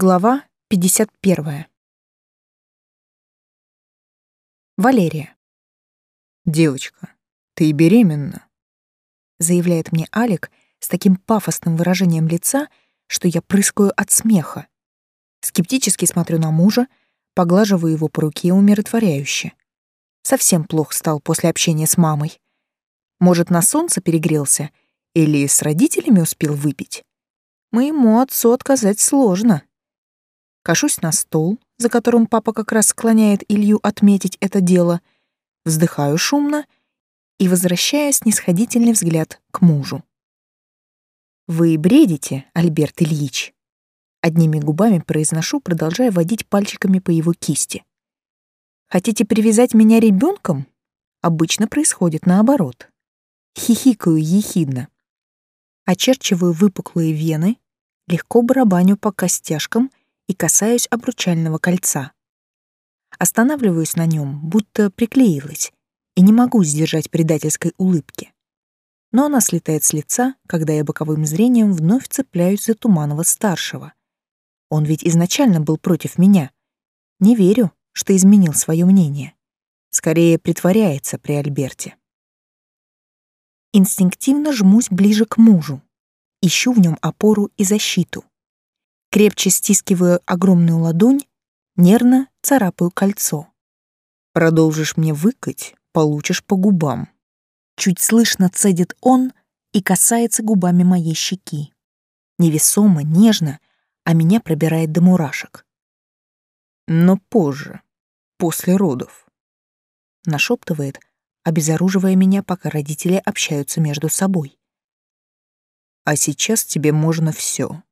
Глава 51. Валерия. «Девочка, ты беременна», — заявляет мне Алик с таким пафосным выражением лица, что я прыскаю от смеха. Скептически смотрю на мужа, поглаживаю его по руке умиротворяюще. Совсем плохо стал после общения с мамой. Может, на солнце перегрелся или с родителями успел выпить? Моему отцу отказать сложно. Кашусь на стол, за которым папа как раз склоняет Илью отметить это дело, вздыхаю шумно и возвращаю снисходительный взгляд к мужу. «Вы бредите, Альберт Ильич?» Одними губами произношу, продолжая водить пальчиками по его кисти. «Хотите привязать меня ребенком? Обычно происходит наоборот. Хихикаю ехидно. Очерчиваю выпуклые вены, легко барабаню по костяшкам и касаюсь обручального кольца. Останавливаюсь на нем, будто приклеилась, и не могу сдержать предательской улыбки. Но она слетает с лица, когда я боковым зрением вновь цепляюсь за Туманова-старшего. Он ведь изначально был против меня. Не верю, что изменил свое мнение. Скорее притворяется при Альберте. Инстинктивно жмусь ближе к мужу. Ищу в нем опору и защиту крепче стискиваю огромную ладонь, нервно царапаю кольцо. «Продолжишь мне выкать, получишь по губам». Чуть слышно цедит он и касается губами моей щеки. Невесомо, нежно, а меня пробирает до мурашек. «Но позже, после родов», — нашептывает, обезоруживая меня, пока родители общаются между собой. «А сейчас тебе можно все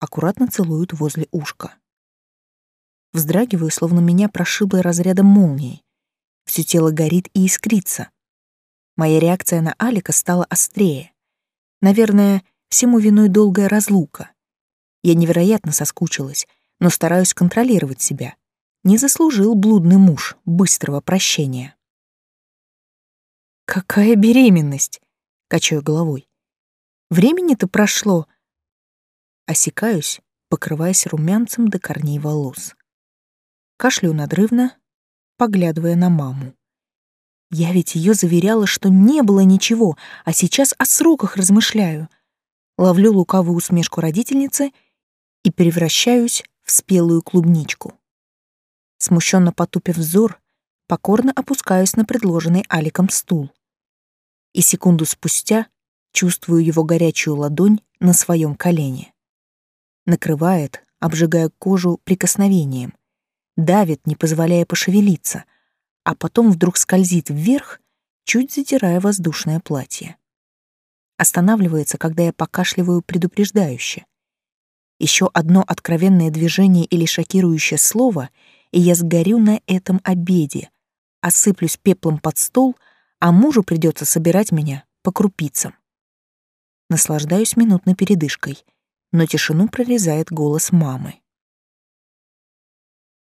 аккуратно целуют возле ушка. Вздрагиваю, словно меня прошибло разрядом молнии. Всё тело горит и искрится. Моя реакция на Алика стала острее. Наверное, всему виной долгая разлука. Я невероятно соскучилась, но стараюсь контролировать себя. Не заслужил блудный муж быстрого прощения. «Какая беременность?» — качаю головой. «Времени-то прошло, Осекаюсь, покрываясь румянцем до корней волос. Кашлю надрывно, поглядывая на маму. Я ведь ее заверяла, что не было ничего, а сейчас о сроках размышляю. Ловлю лукавую усмешку родительницы и превращаюсь в спелую клубничку. Смущенно потупив взор, покорно опускаюсь на предложенный Аликом стул. И секунду спустя чувствую его горячую ладонь на своем колене накрывает, обжигая кожу прикосновением, давит, не позволяя пошевелиться, а потом вдруг скользит вверх, чуть затирая воздушное платье. Останавливается, когда я покашливаю предупреждающе. Еще одно откровенное движение или шокирующее слово, и я сгорю на этом обеде, осыплюсь пеплом под стол, а мужу придется собирать меня по крупицам. Наслаждаюсь минутной передышкой — но тишину прорезает голос мамы.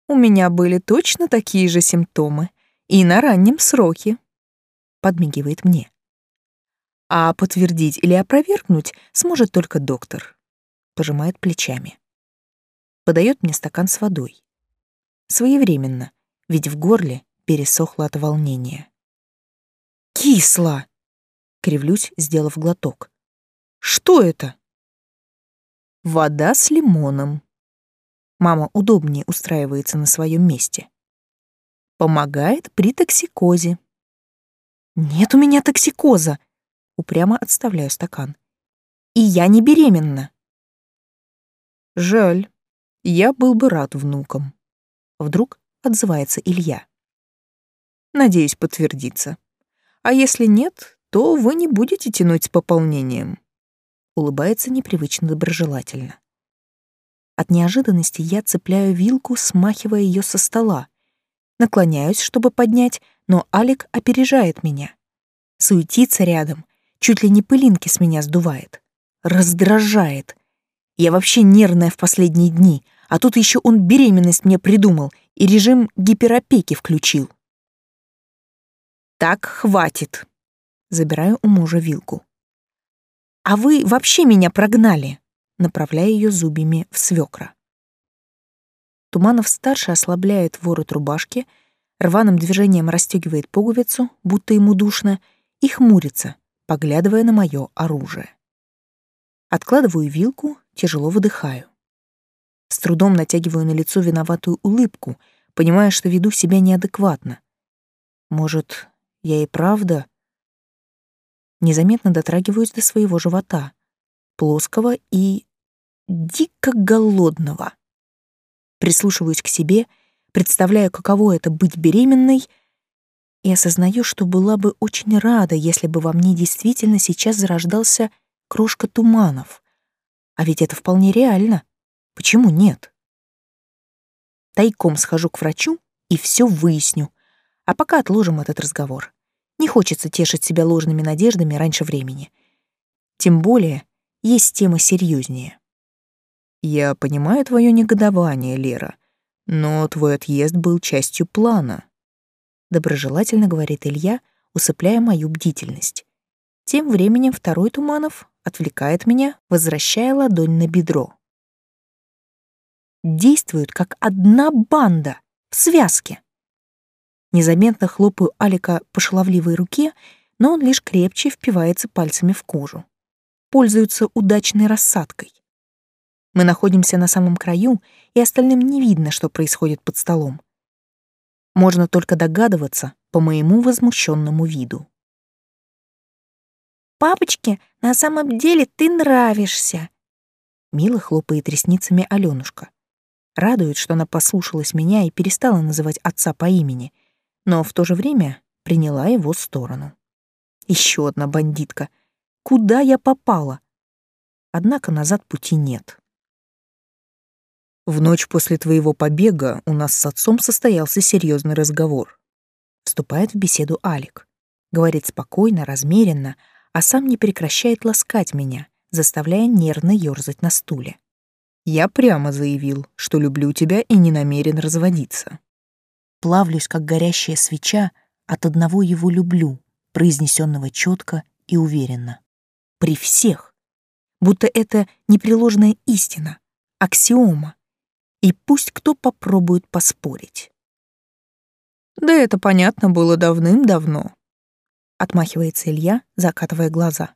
«У меня были точно такие же симптомы, и на раннем сроке», — подмигивает мне. «А подтвердить или опровергнуть сможет только доктор», — пожимает плечами. Подает мне стакан с водой. Своевременно, ведь в горле пересохло от волнения. «Кисло!» — кривлюсь, сделав глоток. «Что это?» Вода с лимоном. Мама удобнее устраивается на своем месте. Помогает при токсикозе. Нет у меня токсикоза. Упрямо отставляю стакан. И я не беременна. Жаль. Я был бы рад внукам. Вдруг отзывается Илья. Надеюсь, подтвердится. А если нет, то вы не будете тянуть с пополнением улыбается непривычно доброжелательно. От неожиданности я цепляю вилку, смахивая ее со стола. Наклоняюсь, чтобы поднять, но Алик опережает меня. Суетится рядом, чуть ли не пылинки с меня сдувает. Раздражает. Я вообще нервная в последние дни, а тут еще он беременность мне придумал и режим гиперопеки включил. Так хватит. Забираю у мужа вилку. «А вы вообще меня прогнали!» направляя ее зубьями в свекра. Туманов-старший ослабляет ворот рубашки, рваным движением расстегивает пуговицу, будто ему душно, и хмурится, поглядывая на мое оружие. Откладываю вилку, тяжело выдыхаю. С трудом натягиваю на лицо виноватую улыбку, понимая, что веду себя неадекватно. Может, я и правда... Незаметно дотрагиваюсь до своего живота, плоского и дико голодного. Прислушиваюсь к себе, представляю, каково это быть беременной, и осознаю, что была бы очень рада, если бы во мне действительно сейчас зарождался крошка туманов. А ведь это вполне реально. Почему нет? Тайком схожу к врачу и все выясню. А пока отложим этот разговор. Не хочется тешить себя ложными надеждами раньше времени. Тем более, есть тема серьезнее. Я понимаю твое негодование, Лера, но твой отъезд был частью плана. Доброжелательно говорит Илья, усыпляя мою бдительность. Тем временем второй Туманов отвлекает меня, возвращая ладонь на бедро действуют как одна банда, в связке. Незаметно хлопаю Алика по шаловливой руке, но он лишь крепче впивается пальцами в кожу. Пользуются удачной рассадкой. Мы находимся на самом краю, и остальным не видно, что происходит под столом. Можно только догадываться по моему возмущенному виду. «Папочке, на самом деле ты нравишься!» Мило хлопает ресницами Алёнушка. Радует, что она послушалась меня и перестала называть отца по имени, но в то же время приняла его сторону. Еще одна бандитка. Куда я попала? Однако назад пути нет. В ночь после твоего побега у нас с отцом состоялся серьезный разговор. Вступает в беседу Алик. Говорит спокойно, размеренно, а сам не прекращает ласкать меня, заставляя нервно ёрзать на стуле. Я прямо заявил, что люблю тебя и не намерен разводиться. Плавлюсь, как горящая свеча, от одного его люблю, произнесенного четко и уверенно. При всех. Будто это непреложная истина, аксиома. И пусть кто попробует поспорить. Да это понятно было давным-давно. Отмахивается Илья, закатывая глаза.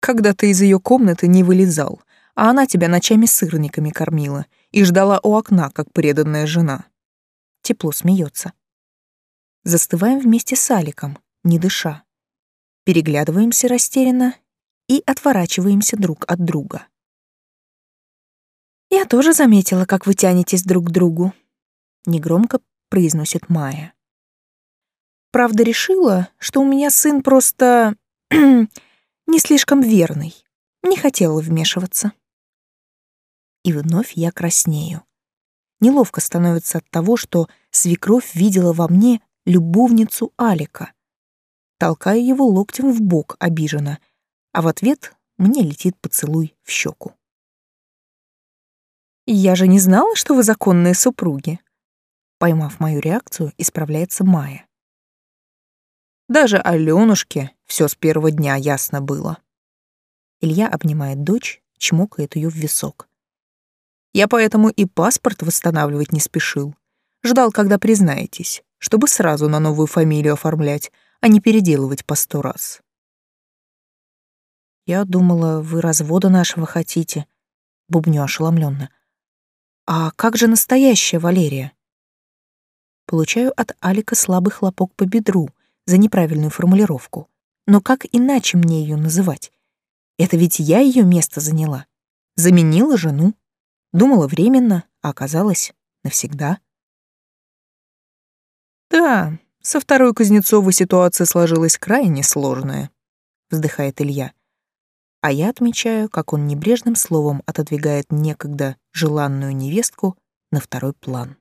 Когда ты из ее комнаты не вылезал, а она тебя ночами сырниками кормила и ждала у окна, как преданная жена. Тепло смеется. Застываем вместе с Аликом, не дыша. Переглядываемся растерянно и отворачиваемся друг от друга. «Я тоже заметила, как вы тянетесь друг к другу», — негромко произносит Майя. «Правда, решила, что у меня сын просто не слишком верный. Не хотела вмешиваться» и вновь я краснею. Неловко становится от того, что свекровь видела во мне любовницу Алика. Толкаю его локтем в бок обиженно, а в ответ мне летит поцелуй в щеку. «Я же не знала, что вы законные супруги», Поймав мою реакцию, исправляется Майя. Даже Алёнушке все с первого дня ясно было. Илья обнимает дочь, чмокает ее в висок. Я поэтому и паспорт восстанавливать не спешил. Ждал, когда признаетесь, чтобы сразу на новую фамилию оформлять, а не переделывать по сто раз. Я думала, вы развода нашего хотите, бубню ошеломленно. А как же настоящая Валерия? Получаю от Алика слабый хлопок по бедру за неправильную формулировку. Но как иначе мне ее называть? Это ведь я ее место заняла. Заменила жену. Думала временно, а оказалось навсегда. Да, со второй Кузнецовой ситуация сложилась крайне сложная, вздыхает Илья. А я отмечаю, как он небрежным словом отодвигает некогда желанную невестку на второй план.